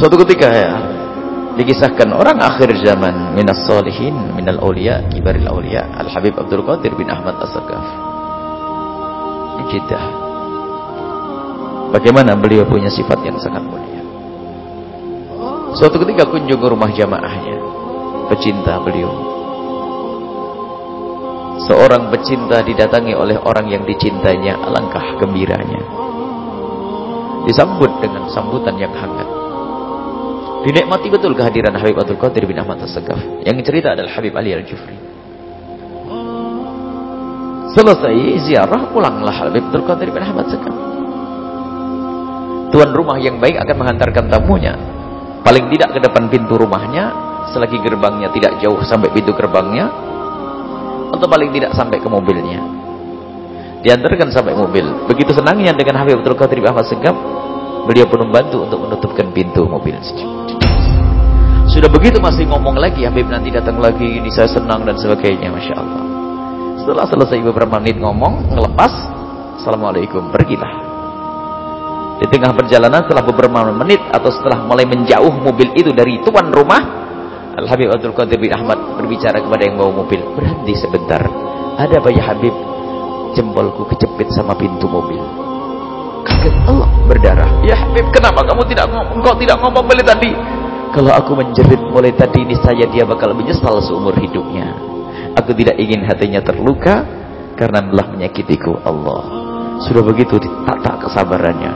Suatu ketika ya, dikisahkan orang akhir zaman minas solihin minal awliya kibaril awliya Al Habib Abdul Qadir bin Ahmad As-Sakaf di Jeddah bagaimana beliau punya sifat yang sangat mulia? Suatu ketika kunjung ke rumah jamaahnya pecinta beliau. Seorang pecinta didatangi oleh orang yang dicintainya alangkah gembiranya. Disambut dengan sambutan yang hangat Dinikmati betul kehadiran Habib Abdul Qadir bin Ahmad As-Sagaf. Yang cerita adalah Habib Ali Al-Jufri. Selesai ziarah, pulanglah Habib Abdul Qadir bin Ahmad As-Sagaf. Tuan rumah yang baik akan mengantarkan tamunya. Paling tidak ke depan pintu rumahnya, selagi gerbangnya tidak jauh sampai pintu gerbangnya, atau paling tidak sampai ke mobilnya. Diantarkan sampai mobil. Begitu senangnya dengan Habib Abdul Qadir bin Ahmad As-Sagaf, beliau pun membantu untuk menutupkan pintu mobil. Sudah begitu masih ngomong lagi, Habib nanti datang lagi, ini saya senang dan sebagainya, Masya Allah. Setelah selesai beberapa menit ngomong, ngelepas, Assalamualaikum, pergilah. Di tengah perjalanan setelah beberapa menit atau setelah mulai menjauh mobil itu dari tuan rumah, Al-Habib Abdul Qadir bin Ahmad berbicara kepada yang bawa mobil, berhenti sebentar. Ada apa ya Habib? Jempolku kejepit sama pintu mobil. Kaget Allah berdarah. Habib, kenapa kamu tidak ngomong? Kau tidak ngomong beli tadi? Kalau aku menjerit mulai tadi ini saya dia bakal menyesal seumur hidupnya. Aku tidak ingin hatinya terluka karena telah menyakitiku Allah. Sudah begitu ditata kesabarannya.